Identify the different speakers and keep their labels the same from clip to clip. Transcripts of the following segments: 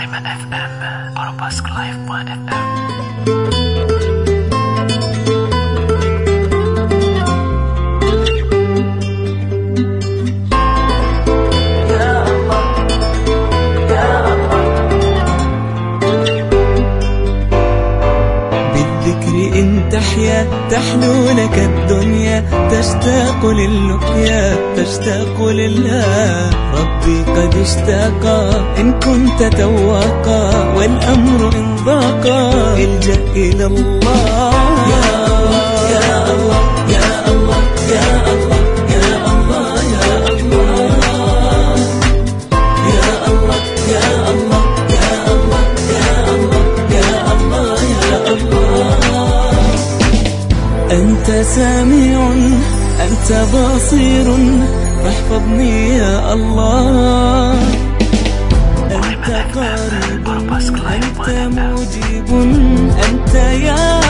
Speaker 1: Prime FM, Panopask Live.fm.
Speaker 2: إن تحيا تحلو لك الدنيا تشتاق للقيا تشتاق لله. ربي قد اشتاقا إن كنت تواقا والأمر إن ضاقا. الجأ إلى الله. يا أنت سامع أنت بصير. فاحفظني يا الله. أنت قريب أنت مجيب أنت يا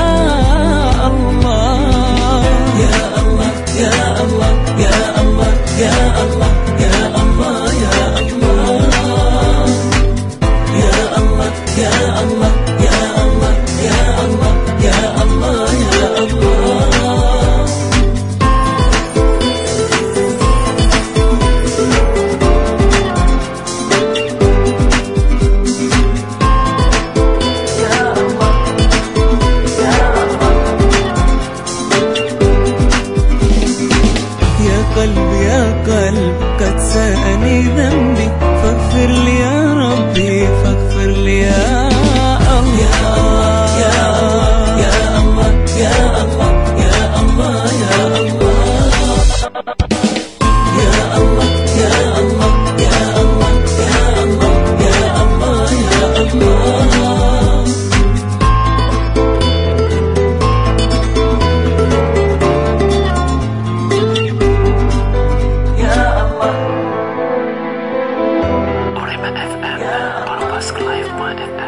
Speaker 2: يا قلب قد سأني ذنبي فاغفر لي يا
Speaker 1: ask life what